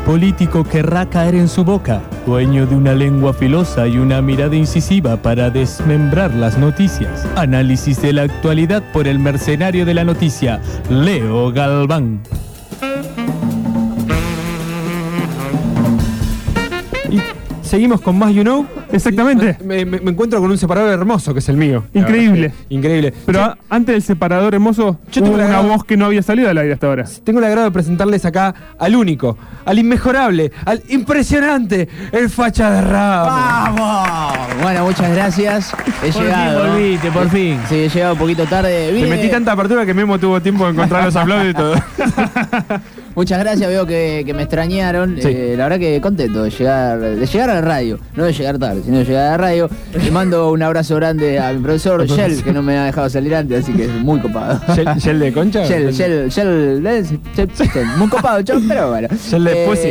político querrá caer en su boca, dueño de una lengua filosa y una mirada incisiva para desmembrar las noticias. Análisis de la actualidad por el mercenario de la noticia, Leo Galván. Seguimos con más You Know. Exactamente. Me, me- me encuentro con un separador hermoso que es el mío. Increíble. Increíble. Pero antes del separador hermoso, Yo tengo una voz que no había salido al aire hasta ahora. tengo el agrado de presentarles acá al único, al inmejorable, al impresionante, el facha de rap. ¡Vamos! Bueno, muchas gracias. He Por llegado. fin volviste, por fin. Sí, he llegado un poquito tarde. Vine- metí tanta apertura que Memo tuvo tiempo de encontrar los aplausos y todo. Muchas gracias, veo que, que me extrañaron. Sí. Eh, la verdad que contento de llegar, de llegar a la radio. No de llegar tarde, sino de llegar a la radio. Le mando un abrazo grande a mi profesor Shell, que no me ha dejado salir antes, así que es muy copado. ¿Gel, gel de concha? Shell, Shell, Shell, eh, Shell, Shell, muy copado, chao, pero bueno. Shell de pussy,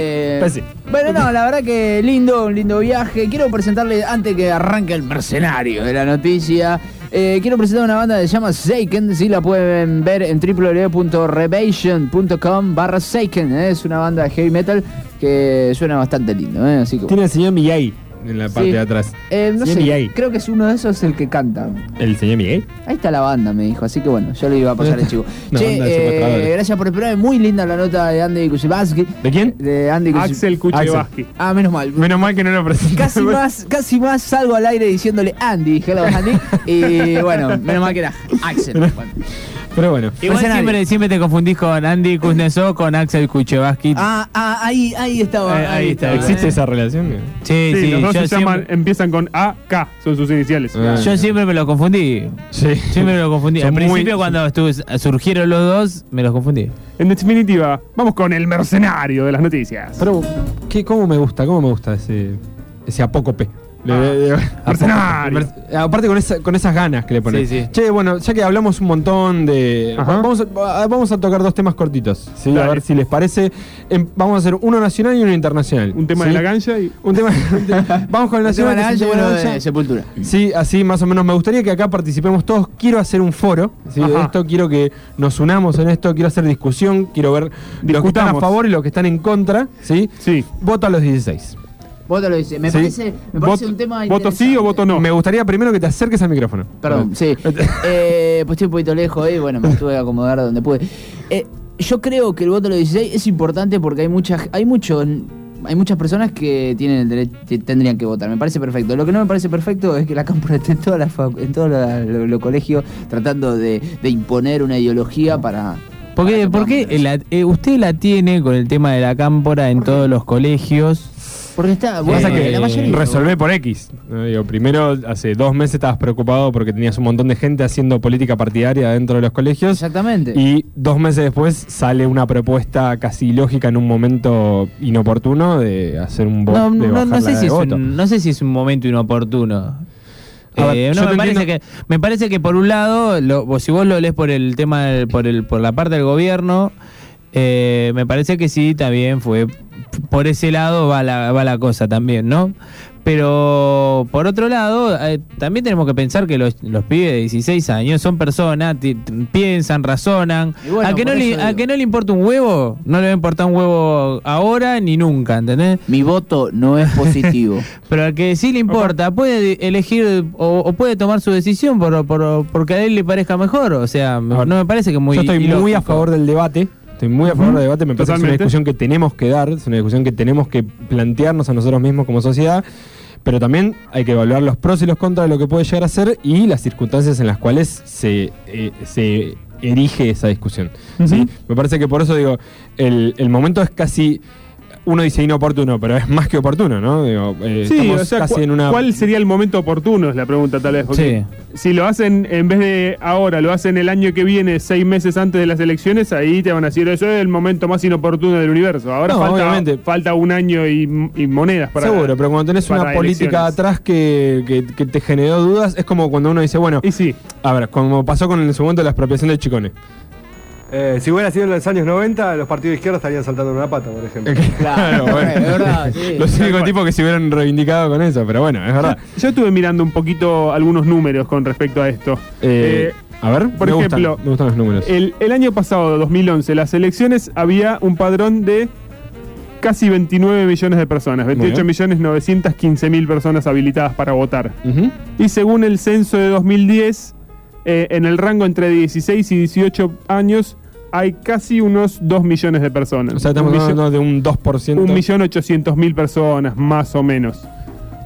pussy. Bueno, no, la verdad que lindo, un lindo viaje. Quiero presentarle, antes que arranque el mercenario de la noticia, eh, quiero presentar una banda que se llama Seiken. Sí, la pueden ver en www.rebation.com barra Seiken. eh. Es una banda de heavy metal que suena bastante lindo. eh, Así que, Tiene el señor Miyagi en la parte Sí. de atrás. eh, no Señor sé, Miyagi. creo que es uno de esos el que canta. ¿El señor Miyagi? Ahí está la banda, me dijo. Así que bueno, yo le iba a pasar el chivo. Che, eh, gracias por esperar. Muy linda la nota de Andy Kuchibaski. ¿De quién? De Andy Axel Kuchevaski. Ah, menos mal. Menos mal que no lo presenté. Casi más, casi más salgo al aire diciéndole Andy, hello Andy. Y bueno, menos mal que era Axel. Bueno. Pero bueno. Igual siempre, siempre te confundís con Andy Kuznetsov con Axel Kuchevaski. Ah, ah, ahí, ahí estaba. Eh, ahí está, ¿Existe eh. esa relación? sí, Sí, sí, los dos se llaman, empiezan con A, K, son sus iniciales. Ah. yo siempre me lo confundí. Sí. Siempre me lo confundí. Al muy- principio cuando estuve, surgieron los dos, me los confundí. En definitiva, vamos con el mercenario de las noticias. Pero, ¿qué, ¿cómo me gusta? ¿Cómo me gusta ese, ese apócope? Le- mercenario. Mer- Aparte con, esa- con esas ganas que le ponen. Sí, sí. Che, bueno, ya que hablamos un montón de... Ajá. Vamos a, vamos a tocar dos temas cortitos, ¿sí? A ver si les parece. Em, vamos a hacer uno nacional y uno internacional. Un tema ¿sí? de la cancha y. Un tema... vamos con el El tema nacional. de la cancha de. Sepultura. Sí, así más o menos. Me gustaría que acá participemos todos. Quiero hacer un foro ¿sí? de esto. Quiero que nos unamos en esto. Quiero hacer discusión. Quiero ver los que están a Discutamos. favor y los que están en contra. ¿sí? Sí. Voto a los 16. Vos te lo dices. Me Sí. parece, me parece Voto- un tema ¿Voto sí o voto no? Me gustaría primero que te acerques al micrófono. Perdón, sí. Eh, pues estoy un poquito lejos ahí, bueno, me tuve que acomodar donde pude. Eh, yo creo que el voto de los 16 es importante porque hay muchas, hay mucho, hay muchas personas que tienen el derecho, que tendrían que votar. Me parece perfecto. Lo que no me parece perfecto es que la cámpora esté en todos en todos los colegios tratando de, de imponer una ideología para. ¿Por qué, por qué la- eh, usted la tiene con el tema de la cámpora en todos los colegios? Porque está, Pasa bueno, que la mayoría. resolvé por X. ¿no? Digo, primero, hace dos meses estabas preocupado porque tenías un montón de gente haciendo política partidaria dentro de los colegios. Exactamente. Y dos meses después sale una propuesta casi lógica en un momento inoportuno de hacer un voto. No, de no, no la sé si es un, no sé si es un momento inoportuno. Ver, Eh, no, me parece, entiendo- que, me parece que por un lado, lo- si vos lo lees por el tema, del- por, el, por la parte del gobierno, eh, me parece que sí, también fue, por ese lado va la, va la cosa también, ¿no? Pero por otro lado, eh, también tenemos que pensar que los, los pibes de 16 años son personas, piensan, razonan. Bueno, a, que no le, a que no le importa un huevo, no le va a importar un huevo ahora ni nunca, ¿entendés? Mi voto no es positivo. Pero al que sí le importa, puede elegir o, o puede tomar su decisión por, por- porque a él le parezca mejor. O sea, no me parece que muy. Yo estoy muy a favor del debate. Estoy muy a favor del debate. Me parece que es una discusión que tenemos que dar. Es una discusión que tenemos que plantearnos a nosotros mismos como sociedad. Pero también hay que evaluar los pros y los contras de lo que puede llegar a ser y las circunstancias en las cuales se, eh, se erige esa discusión. ¿sí? Me parece que por eso digo, el, el momento es casi. Uno dice inoportuno, pero es más que oportuno, ¿no? Digo, eh, Sí, o sea, casi en una. ¿cuál sería el momento oportuno? Es la pregunta tal vez. porque Si lo hacen en vez de ahora, lo hacen el año que viene, seis meses antes de las elecciones, ahí te van a decir, eso es el momento más inoportuno del universo. Ahora No, falta, obviamente. falta un año y, y monedas para... Seguro, pero cuando tenés una política elecciones. atrás que, que- que te generó dudas, es como cuando uno dice, bueno, Y sí, a ver, como pasó con el segundo de la expropiación de Chicone. Eh, si hubiera sido en los años 90, los partidos de izquierda estarían saltando en una pata, por ejemplo. Claro, es verdad, sí. Los únicos tipos que se hubieran reivindicado con eso, pero bueno, es verdad. yo estuve mirando un poquito algunos números con respecto a esto. Eh, Eh, a ver, por me ejemplo, gustan, me gustan los números. el, el año pasado, 2011, las elecciones había un padrón de casi 29 millones de personas, Muy 28 bien. millones 915 mil personas habilitadas para votar. Y según el censo de 2010, eh, en el rango entre 16 y 18 años hay casi unos 2 millones de personas. O sea, estamos Un hablando de un 2%. un millón ochocientos mil personas, más o menos.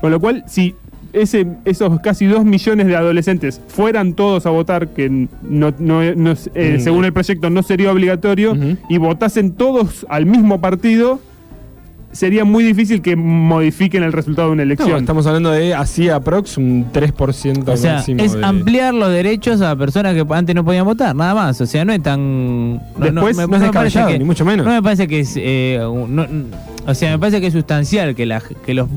Con lo cual, si ese, esos casi dos millones de adolescentes fueran todos a votar, que no, no- no eh, Mm. según el proyecto no sería obligatorio, y votasen todos al mismo partido, sería muy difícil que modifiquen el resultado de una No, elección. estamos hablando de así aprox un 3% O sea, máximo es de- ampliar los derechos a personas que antes no podían votar, nada más. O sea, no es tan. no- Después, me- no es descabellado, ni mucho menos. No me parece que es. eh, un- no- o sea, me parece que es sustancial que, la, que los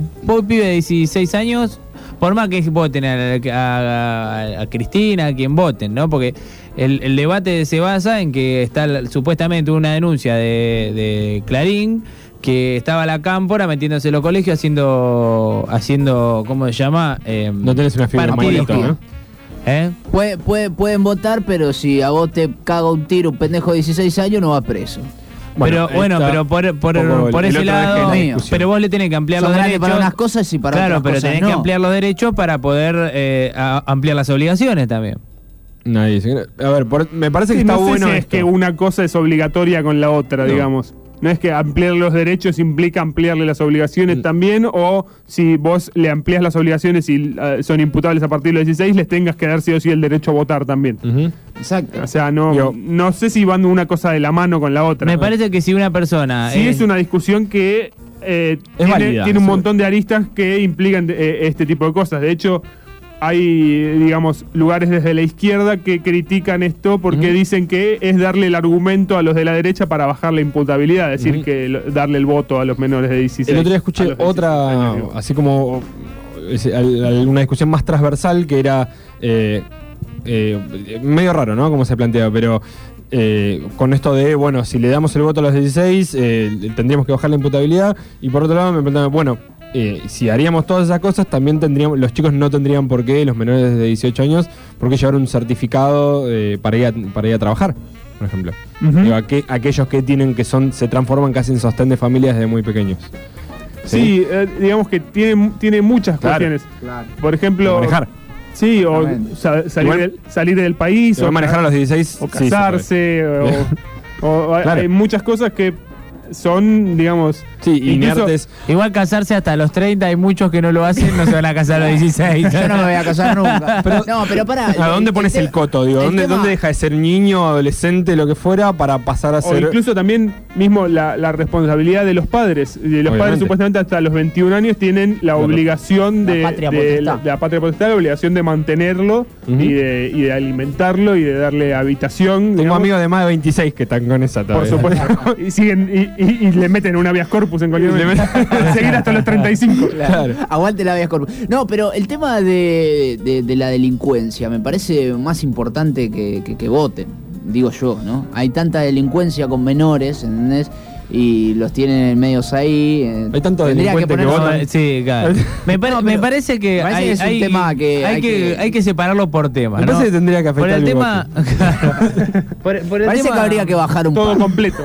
pibes de 16 años, por más que voten a, a- a- a Cristina, a quien voten, ¿no? Porque el, el debate se basa en que está supuestamente una denuncia de, de Clarín que estaba la cámpora metiéndose en los colegios haciendo, haciendo ¿cómo se llama? Eh, No tenés una figura maldita, ¿no? ¿Eh? Puede, puede- pueden votar, pero si a vos te caga un tiro un pendejo de 16 años, no va preso. Pero bueno, pero por, por, por el ese lado, pero vos le tenés que ampliar Son los derechos. para unas cosas y para claro, otras pero cosas tenés no. que ampliar los derechos para poder eh, a- ampliar las obligaciones también. Nadie A ver, por- me parece que Sí, está no sé bueno si es esto. que una cosa es obligatoria con la otra, No. digamos. No es que ampliar los derechos implica ampliarle las obligaciones Mm. también, o si vos le amplías las obligaciones y eh, son imputables a partir de los 16, les tengas que dar sí o sí el derecho a votar también. Ujú. Exacto. O sea, no, Yo- no sé si van una cosa de la mano con la otra. Me parece que si una persona. Sí eh, es una discusión que eh, Es tiene, válida, tiene un montón de aristas que implican eh, este tipo de cosas. De hecho, hay, digamos, lugares desde la izquierda que critican esto porque dicen que es darle el argumento a los de la derecha para bajar la imputabilidad, es decir, que lo- darle el voto a los menores de 16. El otro día escuché los de 16 otra, años, así como es, al- al- una discusión más transversal que era eh, eh, medio raro, ¿no? Como se plantea, pero eh, con esto de, bueno, si le damos el voto a los 16, eh, tendríamos que bajar la imputabilidad. Y por otro lado, me planteaba, bueno, eh, si haríamos todas esas cosas, también tendríamos, los chicos no tendrían por qué, los menores de 18 años, por qué llevar un certificado eh, para, ir a, para ir a trabajar, por ejemplo. Digo, aqu- aquellos que tienen que son se transforman casi en sostén de familias desde muy pequeños. Sí, eh, digamos que tiene, tiene muchas Claro. cuestiones. Claro. Por ejemplo, manejar. Sí, o sa- salir, Igual- del, salir del país, o manejar a los 16, o sí, casarse, o, o hay- Claro. hay muchas cosas que son, digamos, Sí, Incluso- inertes. Igual casarse hasta los 30, hay muchos que no lo hacen, no se van a casar a los 16. Yo no me voy a casar nunca. no, pero pará. ¿A dónde pones el coto? Digo, el ¿dónde, tema- ¿Dónde deja de ser niño, adolescente, lo que fuera, para pasar a o ser. incluso también mismo la, la responsabilidad de los padres. De los Obviamente. padres supuestamente hasta los 21 años tienen la obligación la de, patria de potestad. la, de la patria potestad, la obligación de mantenerlo y, de, y de alimentarlo y de darle habitación. Tengo digamos. amigos de más de 26 que están con esa Por todavía. supuesto. y siguen y, y- y le meten una habeas corpus en cualquier momento. Seguir hasta los 35. Claro. Aguante la vía corpus. No, pero el tema de, de- de la delincuencia me parece más importante que, que- que voten, digo yo, ¿no? Hay tanta delincuencia con menores, ¿entendés? Y los tienen medios ahí. eh, Hay tantos tendría delincuentes que votan. No, sí, claro. Me, pare- No, me pero parece que, me parece hay, que es un hay- tema que hay hay que que- hay que separarlo por tema. Me ¿no? parece que tendría que por afectar el el tema. por, por el Parece tema- que habría que bajar un Todo par. completo.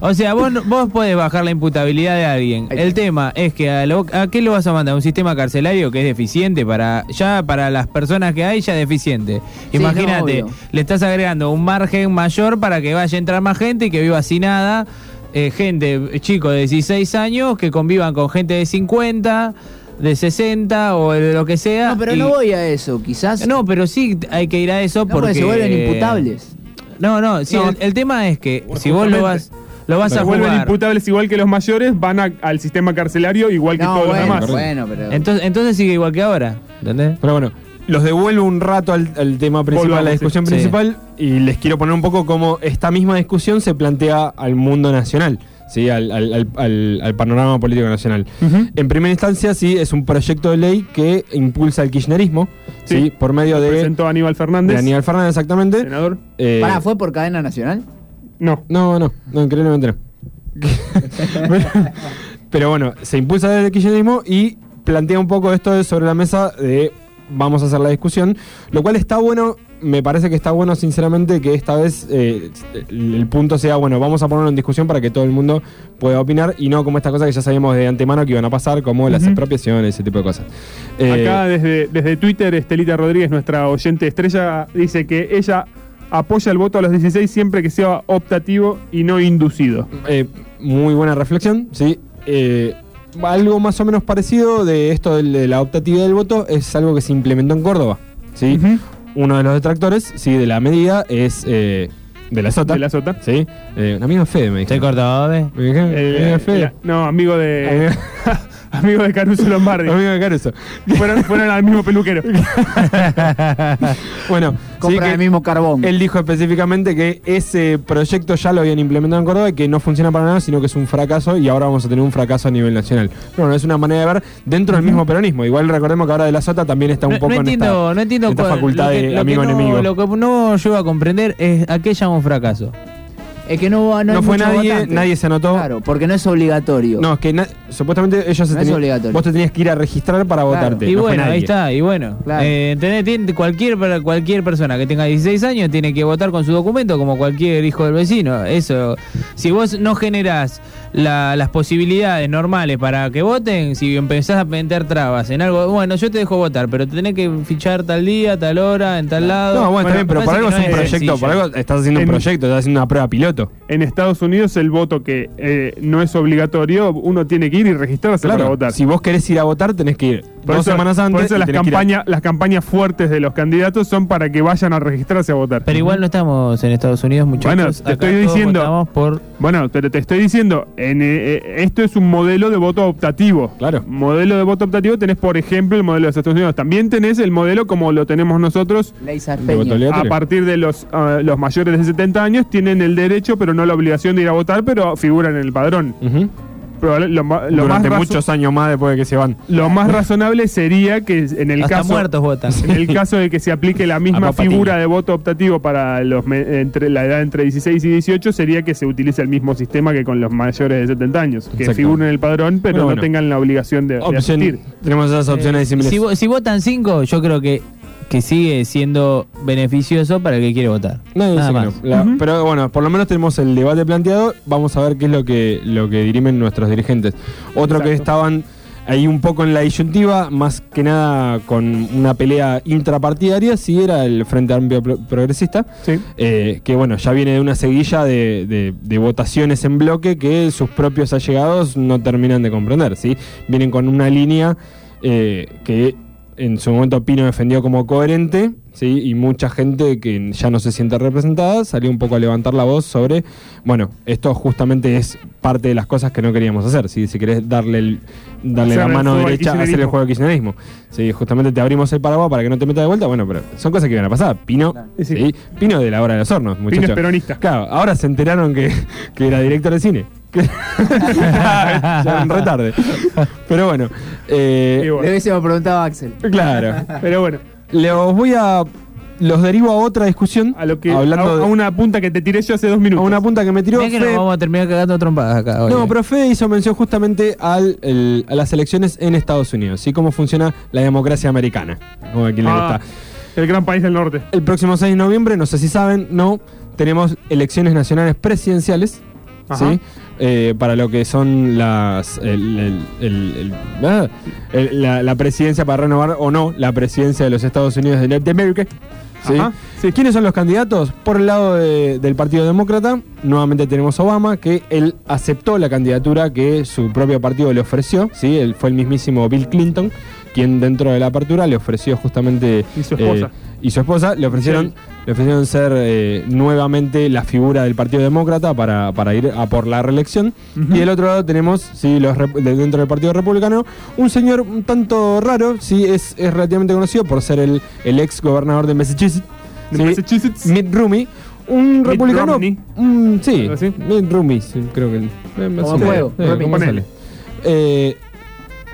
O sea, vos, no- vos podés bajar la imputabilidad de alguien. El tema es que a, lo- a qué lo vas a mandar? ¿Un sistema carcelario que es deficiente para ya para las personas que hay ya es deficiente? Sí, Imagínate, le estás agregando un margen mayor para que vaya a entrar más gente y que viva sin nada. Eh, gente, chicos de 16 años que convivan con gente de 50, de 60 o de lo que sea. No, pero y- no voy a eso, quizás. No, pero sí hay que ir a eso No, porque porque se vuelven imputables. No, no, sí, No. el, el tema es que Bueno, si vos lo vas lo vas se a vuelven jugar imputables igual que los mayores, van a- al sistema carcelario igual que No, todos bueno, los demás. bueno, pero. Entonces, entonces sigue igual que ahora, ¿entendés? Pero bueno, los devuelvo un rato al, al tema principal, a la discusión sí. principal, y les quiero poner un poco cómo esta misma discusión se plantea al mundo nacional. ¿sí? Al, al- al- al- al panorama político nacional. En primera instancia, sí, es un proyecto de ley que impulsa el kirchnerismo, ¿sí? Sí. por medio de, Presentó Aníbal Fernández, de Aníbal Fernández, exactamente. senador. Eh, Pará, ¿fue por cadena nacional? No. No, no, no, increíblemente no. pero, pero bueno, se impulsa desde el kirchnerismo y plantea un poco esto de sobre la mesa de vamos a hacer la discusión, lo cual está bueno me parece que está bueno, sinceramente, que esta vez eh, el punto sea, bueno, vamos a ponerlo en discusión para que todo el mundo pueda opinar y no como esta cosa que ya sabíamos de antemano que iban a pasar, como las expropiaciones, ese tipo de cosas. Eh, Acá desde, desde Twitter, Estelita Rodríguez, nuestra oyente estrella, dice que ella apoya el voto a los 16 siempre que sea optativo y no inducido. Eh, muy buena reflexión, sí. Eh, algo más o menos parecido de esto de la optatividad del voto es algo que se implementó en Córdoba, ¿sí? Uno de los detractores, sí, de la medida es eh, de la Sota. De la Sota. Sí. Eh, un amigo de Fede me dijo. Estoy cortado, ¿ves? Me dijeron, Eh, la- no, amigo de. Amigo- de Caruso Lombardi. Amigo de Caruso. fueron, fueron al mismo peluquero. Bueno, sí Compran que el mismo carbón. él dijo específicamente que ese proyecto ya lo habían implementado en Córdoba y que no funciona para nada, sino que es un fracaso y ahora vamos a tener un fracaso a nivel nacional. Pero bueno, es una manera de ver dentro del mismo peronismo. Igual recordemos que ahora de la Sota también está un No, poco no en entiendo, esta, no entiendo esta facultad lo que- de lo que amigo no- enemigo. Lo que no llego a comprender es a qué llamo fracaso. Es que no, no, No hay fue muchos nadie, votantes. nadie se anotó. Claro, porque no es obligatorio. No, es que na- supuestamente ellos se No es tenían- obligatorio. vos te tenías que ir a registrar para Claro. votarte. Y no fue bueno, nadie. ahí está, y bueno. Claro. Eh, ¿entendés? Tiene- cualquier, per- cualquier persona que tenga 16 años tiene que votar con su documento como cualquier hijo del vecino. Eso, si vos no generás la- las posibilidades normales para que voten, si empezás a meter trabas en algo, bueno, yo te dejo votar, pero te tenés que fichar tal día, tal hora, en tal lado. No, bueno, está bien, pero por algo es un proyecto, por algo estás haciendo un proyecto, estás haciendo una prueba piloto. En Estados Unidos, el voto que eh, no es obligatorio, uno tiene que ir y registrarse para votar. si vos querés ir a votar, tenés que ir Por dos eso- semanas antes. Por eso las tenés que ir a- campañas, las campañas fuertes de los candidatos son para que vayan a registrarse a votar. Pero igual no estamos en Estados Unidos, muchachos. Bueno, te Acá estoy diciendo- por Bueno, pero te estoy diciendo, en, eh, eh, esto es un modelo de voto optativo. Claro. Modelo de voto optativo tenés, por ejemplo, el modelo de Estados Unidos. También tenés el modelo como lo tenemos nosotros. De. A partir de los, ah, los mayores de 70 años tienen el derecho, pero no la obligación de ir a votar, pero figuran en el padrón. Probable- lo, lo más Durante razo- muchos años más después de que se van. lo más razonable sería que en el hasta caso muertos votan. en el caso de que se aplique la misma figura de voto optativo para los entre la edad entre 16 y 18 sería que se utilice el mismo sistema que con los mayores de 70 años, que Exacto. figuren en el padrón, pero Bueno, no bueno. tengan la obligación de, de asistir. tenemos esas opciones Eh, si, si votan 5, yo creo que, que sigue siendo beneficioso para el que quiere votar. Nada más. no. La- Ujú. Pero bueno, por lo menos tenemos el debate planteado. Vamos a ver qué es lo que, lo que dirimen nuestros dirigentes. Otro que estaban ahí un poco en la disyuntiva, más que nada con una pelea intrapartidaria, sí era el Frente Amplio Pro- Progresista. Sí. eh, que bueno, ya viene de una seguilla de, de- de votaciones en bloque que sus propios allegados no terminan de comprender, ¿sí? Vienen con una línea eh, que en su momento Pino defendió como coherente, ¿sí? Y mucha gente que ya no se siente representada salió un poco a levantar la voz sobre, bueno, esto justamente es parte de las cosas que no queríamos hacer, ¿sí? Si querés darle, el- darle la Hacer mano derecha, hacer el juego de kirchnerismo. Sí, justamente te abrimos el paraguas para que no te metas de vuelta, bueno, pero son cosas que iban a pasar. Pino, Sí, sí. ¿sí? Pino de la hora de los hornos, Pino muchachos. es peronista. Claro, ahora se enteraron que, que era director de cine. Ya en retarde. Pero bueno, eh, bueno, Le hubiésemos preguntado a Axel. claro. pero bueno, Los voy a. Los derivo a otra discusión. a lo que hablando a, de- a una punta que te tiré yo hace dos minutos. a una punta que me tiró. Mirá que nos vamos a terminar cagando trompadas acá. No, pero Fede hizo mención justamente al, el- a las elecciones en Estados Unidos, ¿sí? Cómo funciona la democracia americana. Como a quien le Ah, gusta. el gran país del norte. El próximo 6 de noviembre, no sé si saben, no, tenemos elecciones nacionales presidenciales, Ajá. ¿sí? Eh, para lo que son las el- el- el- el- ah, la, la presidencia para renovar o no la presidencia de los Estados Unidos de Norteamérica. ¿sí? ¿Quiénes son los candidatos? Por el lado de- del Partido Demócrata, nuevamente tenemos a Obama, que él aceptó la candidatura que su propio partido le ofreció. ¿sí? Él fue el mismísimo Bill Clinton, quien dentro de la apertura le ofreció justamente. Y su esposa. eh, y su esposa le ofrecieron, le ofrecieron ser eh, nuevamente la figura del Partido Demócrata para, para ir a por la reelección. Y del otro lado tenemos, sí, los dentro del Partido Republicano, un señor un tanto raro, sí, es, es relativamente conocido por ser el, el ex gobernador de Massachusetts. De sí, Massachusetts. Mitt Romney. Un Mitt republicano. Sí. Mitt Romney, sí, creo que. eh, Como juego. Eh,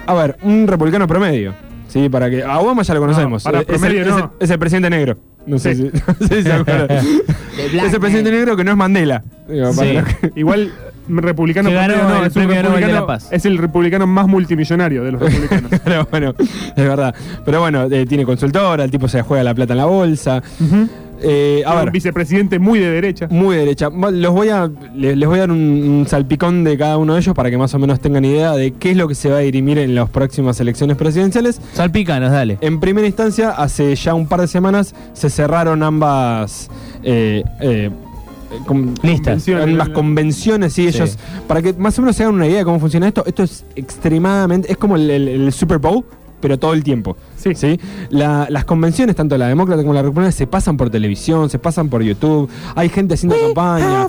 a ver, un republicano promedio. Sí, para que. A Obama ya lo conocemos. para Eh, es, el, promedio es el- no. es el presidente negro. No sé, Sí. si, no sé si se acuerdan. Es el presidente negro que no es Mandela. Digo, para Sí. lo que- Igual republicano promedio, no, el es un premio Nobel de republicano- la Paz. Es el republicano más multimillonario de los republicanos. Pero bueno, es verdad. Pero bueno, eh, tiene consultora, el tipo se juega la plata en la bolsa. Eh, a un ver, vicepresidente muy de derecha. muy derecha. Va- Los voy a, le- les voy a dar un, un salpicón de cada uno de ellos para que más o menos tengan idea de qué es lo que se va a dirimir en las próximas elecciones presidenciales. Salpicanos, dale. En primera instancia, hace ya un par de semanas se cerraron ambas eh, eh, Listas. ambas convenciones, sí, Sí. ellos, para que más o menos se hagan una idea de cómo funciona esto, esto es extremadamente, es como el, el- el Super Bowl, pero todo el tiempo. Sí. La- las convenciones, tanto la demócrata como la republicana, se pasan por televisión, se pasan por YouTube, hay gente haciendo campaña.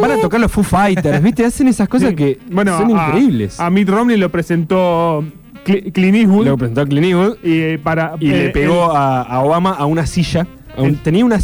Van a tocar los Foo Fighters, ¿viste? Hacen esas cosas Sí. que Bueno, son a- increíbles. A Mitt Romney lo presentó Cl- Clint Eastwood. Lo presentó Clint Eastwood y eh, para, y le eh, pegó a, a Obama a una silla. a un- El- tenía una.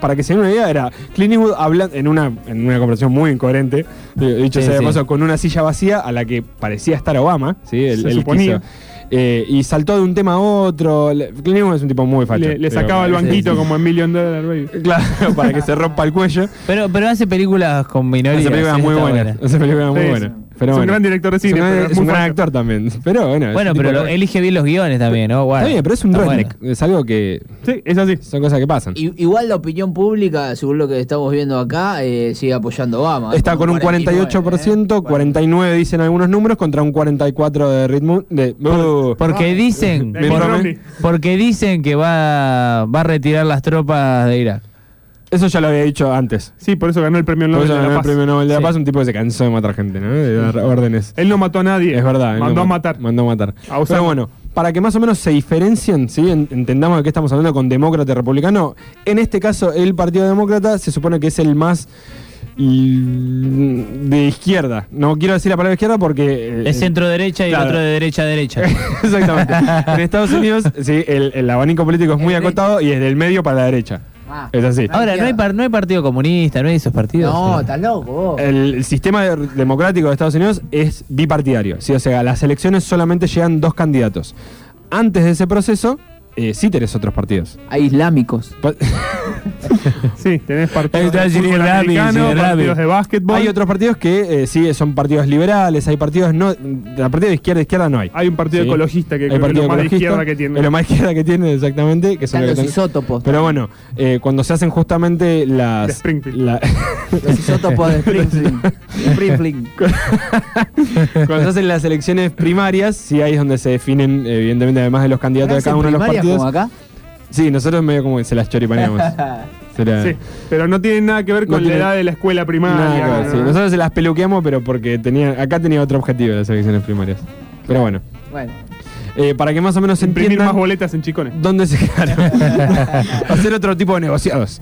Para que se den una idea, era Clint Eastwood hablando en una, en una conversación muy incoherente, eh, dicho Sí, sea de sí. paso, con una silla vacía a la que parecía estar Obama, ¿sí? El, Se el suponía. quiso, eh, y saltó de un tema a otro. Clint Eastwood es un tipo muy facho. le, le pero- sacaba el banquito sí. como en Million Dollar Baby. Claro, para que se rompa el cuello. Pero, pero hace películas con minorías. Hace películas muy buenas. buena. Hace películas muy Sí, buenas. Es- Pero es un gran director de Es un cine, gran- pero es un gran actor también. Pero bueno. Bueno, pero lo- elige bien los guiones también, ¿no? Bueno, Está bien, pero es un redneck. bueno. Es algo que. Sí, es así. Son cosas que pasan. I- Igual la opinión pública, según lo que estamos viendo acá, eh, sigue apoyando a Obama. ¿eh? Está con un 48%, 49 dicen algunos números, contra un 44 de ritmo. De, Uh, Porque dicen, De por- porque dicen que va, va a retirar las tropas de Irak. Eso ya lo había dicho antes. Sí, por eso ganó el premio Por Nobel de ganó la el Paz. premio Nobel de la Sí. Paz, un tipo que se cansó de matar gente, ¿no? De dar órdenes. Él no mató a nadie. Es verdad. Mandó no a ma- matar. Mandó a matar. A. Pero bueno, para que más o menos se diferencien, ¿sí? En- entendamos de qué estamos hablando con demócrata y republicano. En este caso, el Partido Demócrata se supone que es el más de izquierda. No quiero decir la palabra izquierda porque... eh, Es centro derecha y claro. el otro de derecha a derecha. Exactamente. en Estados Unidos, sí, el, el abanico político es muy El acotado y es del medio para la derecha. Ah. Es así. Ahora, no hay, par- no hay partido comunista, no hay esos partidos. No, estás loco vos. El, el sistema de- democrático de Estados Unidos es bipartidario. ¿sí? O sea, las elecciones solamente llegan dos candidatos. Antes de ese proceso, eh, sí tenés otros partidos. Hay islámicos. Sí, tenés partidos, de, básquetbol. Hay otros partidos que eh, sí son partidos liberales, hay partidos no. La partida de izquierda a izquierda no hay. Hay un partido ecologista que partido lo más de izquierda que tiene. Es lo más izquierda que tiene, exactamente. Que son los isótopos. Pero bueno, eh, cuando se hacen justamente las. Springfield. Los isótopos de Springfield. Springfield. cuando se hacen las elecciones primarias, sí ahí es donde se definen, evidentemente, además de los candidatos de cada uno de los partidos. 22. como acá? Sí, nosotros medio como que se las choripaneamos. se la... sí, pero no tiene nada que ver con la edad de la escuela primaria. Nada, no. Nosotros se las peluqueamos, pero porque tenía, acá tenía otro objetivo de las elecciones primarias. Pero bueno. Bueno. Eh, para que más o menos Imprimir entiendan más boletas en chicones. ¿Dónde se quedaron? Hacer otro tipo de negociados.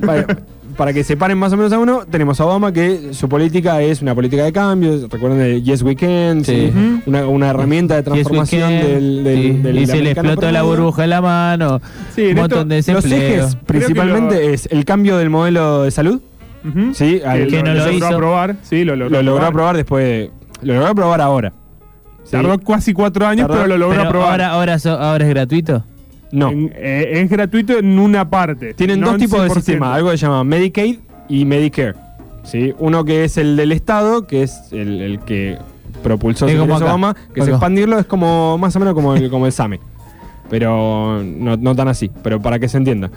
Claro para que separen más o menos a uno, tenemos a Obama que su política es una política de cambios. Recuerden de Yes We Can, Sí. sí, una, una herramienta de transformación del, del, Sí, del y se le explotó la burbuja en la mano. Un montón de esto- Los desempleo. ejes principalmente lo- es el cambio del modelo de salud. Ujú. Sí, al- que no lo logró hizo. aprobar. Sí, lo logró, lo logró aprobar. aprobar después de, Lo logró aprobar ahora. Sí. Tardó casi cuatro años, Tardó- pero lo logró Pero aprobar. ahora, ahora, so- ahora es gratuito. No. En- eh, es gratuito en una parte. Tienen no dos tipos de 100%. sistemas, algo que se llama Medicaid y Medicare. ¿sí? Uno que es el del Estado, que es el, el que propulsó Es como. Obama, que es expandirlo, es como más o menos como el, como el SAME. Pero no, no tan así, pero para que se entienda.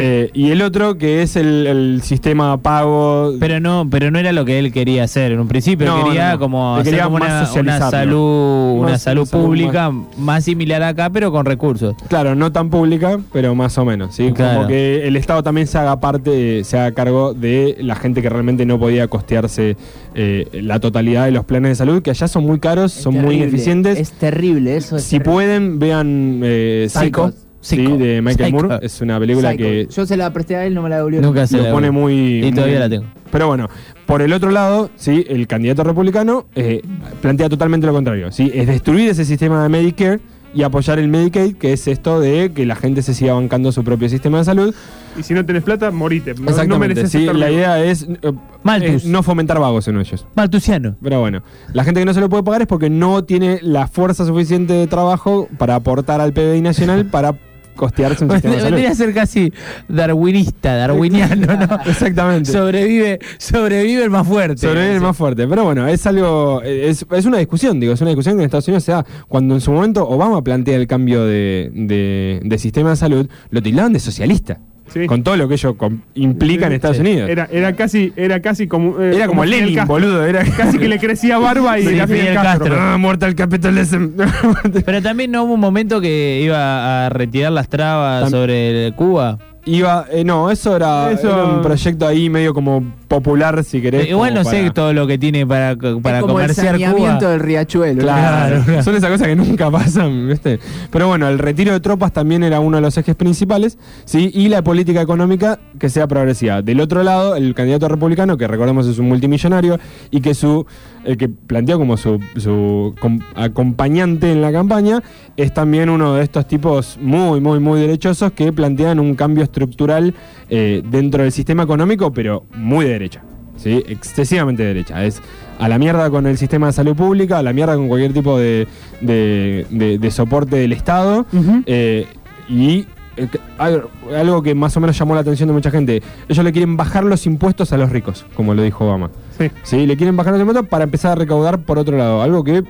Eh, y el otro que es el, el sistema pago. Pero no, pero no era lo que él quería hacer. En un principio No, quería no, no. como hacer quería como más una, salud, una Más salud salud pública más. similar acá, pero con recursos. Claro, no tan pública, pero más o menos, ¿sí? Claro. Como que el Estado también se haga parte, se haga cargo de la gente que realmente no podía costearse eh, la totalidad de los planes de salud, que allá son muy caros, Es son muy terrible, ineficientes. Es terrible eso. es si terrible. pueden, vean eh, Psycho, Psycho. ¿Sí? De Michael Psycho. Moore. Es una película Psycho. que Yo se la presté a él, no me la devolvió. Nunca se lo la- pone muy... Y todavía muy- la tengo. Pero bueno, por el otro lado, sí, el candidato republicano eh, plantea totalmente lo contrario. ¿sí? Es destruir ese sistema de Medicare y apoyar el Medicaid, que es esto de que la gente se siga bancando su propio sistema de salud. Y si no tenés plata, morite. No, no Exactamente. mereces sí, la idea es eh, eh, no fomentar vagos en ellos. Maltusiano. Pero bueno, la gente que no se lo puede pagar es porque no tiene la fuerza suficiente de trabajo para aportar al PBI nacional para costearse un sistema de salud. Vendría a ser casi darwinista, darwiniano, ¿no? Exactamente. Sobrevive, sobrevive el más fuerte. Sobrevive el más fuerte. Pero bueno, es algo. Es, es una discusión, digo, es una discusión que en Estados Unidos se da. Cuando en su momento Obama plantea el cambio de, de- de sistema de salud, lo tildaban de socialista. Sí. Con todo lo que ello implica en Estados Sí. Unidos. Era, era casi, era casi como. eh, Era como, Fidel Lenin, Castro. boludo. Era Casi que le crecía barba y Sí, era Fidel Castro. Castro. Ah, muerta el capitalismo. Pero también no hubo un momento que iba a retirar las trabas Tam- sobre Cuba. Iba, eh, no, eso era, Eso- era un proyecto ahí medio como popular, si querés. Eh, Igual no sé todo lo que tiene para, para es como el comerciar saneamiento Cuba. del riachuelo. Claro, Claro. son esas cosas que nunca pasan, ¿viste? Pero bueno, el retiro de tropas también era uno de los ejes principales, ¿sí? Y la política económica que sea progresiva. Del otro lado, el candidato republicano, que recordemos es un multimillonario, y que su, el que planteó como su, su com- acompañante en la campaña, es también uno de estos tipos muy, muy, muy derechosos que plantean un cambio estructural eh, dentro del sistema económico, pero muy de derecha. ¿sí? excesivamente derecha. Es a la mierda con el sistema de salud pública, a la mierda con cualquier tipo de, de- de- de soporte del Estado. Eh, y eh, algo que más o menos llamó la atención de mucha gente, ellos le quieren bajar los impuestos a los ricos, como lo dijo Obama. Sí. ¿Sí? Le quieren bajar los impuestos para empezar a recaudar por otro lado, algo que,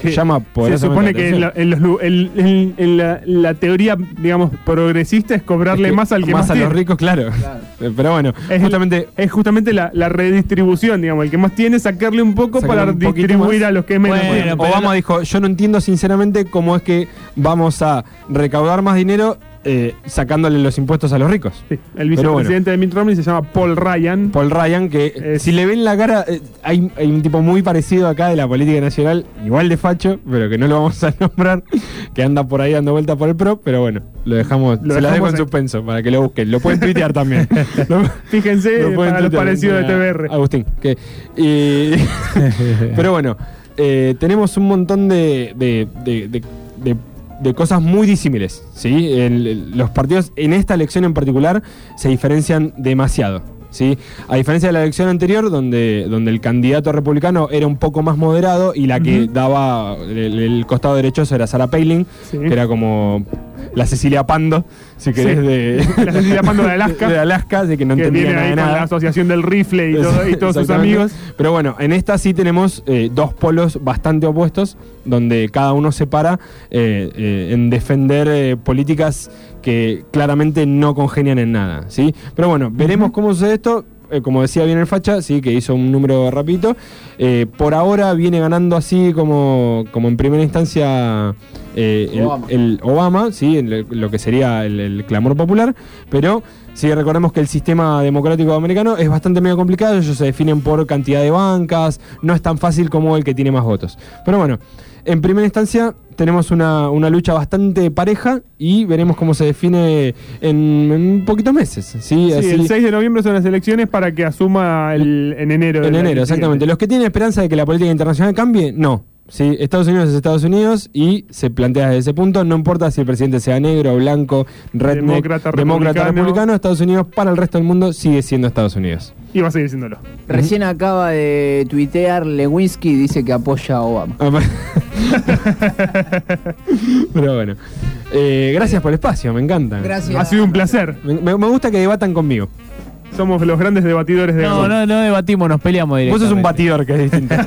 Que llama Se supone que en, la, en los lu- en- en- en la, la teoría, digamos, progresista es cobrarle Es que más al que más, a los ricos, claro. Pero bueno, Es, justamente es justamente la, la redistribución, digamos, el que más tiene, sacarle un poco Sacarle para un distribuir más. a los que menos Bueno, Obama no- dijo, yo no entiendo sinceramente cómo es que vamos a recaudar más dinero eh, sacándole los impuestos a los ricos. Sí, el bueno. vicepresidente de Mitt Romney se llama Paul Ryan. Paul Ryan, que Es- si le ven la cara, eh, hay, hay un tipo muy parecido acá de la política nacional, igual de facho, pero que no lo vamos a nombrar, que anda por ahí dando vuelta por el pro, pero bueno, lo dejamos, Lo se la dejo dejamos en suspenso para que lo busquen. Lo pueden tuitear también. Lo- Fíjense lo para los parecidos de TBR. Agustín. Que, y- pero bueno, eh, tenemos un montón de, de- de- de- de- cosas muy disímiles. ¿sí? El- el- los partidos en esta elección en particular se diferencian demasiado. ¿sí? A diferencia de la elección anterior, donde, donde el candidato republicano era un poco más moderado y la que daba el, el costado derechoso era Sarah Palin, Sí. que era como la Cecilia Pando, si querés, Sí. de, La Cecilia Pando de Alaska. de Alaska, así que no que entendía nada ahí de con la asociación del rifle y, todo- y todos sus amigos. Pero bueno, en esta sí tenemos eh, dos polos bastante opuestos, donde cada uno se para eh, eh, en defender políticas que claramente no congenian en nada, ¿sí? Pero bueno, veremos cómo sucede esto. Como decía bien el Facha, sí, que hizo un número rapidito. Eh, por ahora viene ganando así como, como en primera instancia eh, el, Obama. el Obama, sí, el- lo que sería el, el clamor popular, pero sí recordemos que el sistema democrático americano es bastante medio complicado, ellos se definen por cantidad de bancas, no es tan fácil como el que tiene más votos. Pero bueno, en primera instancia tenemos una, una lucha bastante pareja y veremos cómo se define en, en un poquitos meses. Sí, Sí, Así- el 6 de noviembre son las elecciones para que asuma el, en enero. en enero, exactamente. Los que tienen esperanza de que la política internacional cambie, no. Sí, Estados Unidos es Estados Unidos y se plantea desde ese punto, no importa si el presidente sea negro, blanco, redneck, Demócrata, demócrata, republicano. republicano, Estados Unidos para el resto del mundo sigue siendo Estados Unidos. Y va a seguir siéndolo. Recién acaba de tuitear Lewinsky y dice que apoya a Obama. Ah, Pero bueno, Eh, gracias por el espacio, me encanta. Gracias. Ha sido un placer. Me, gusta que debatan conmigo. Somos los grandes debatidores de No, no, no debatimos, nos peleamos Vos directamente. sos un batidor que es distinto.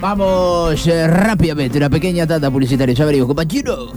Vamos eh, rápidamente, una pequeña tanda publicitaria. Ya venimos, compañero.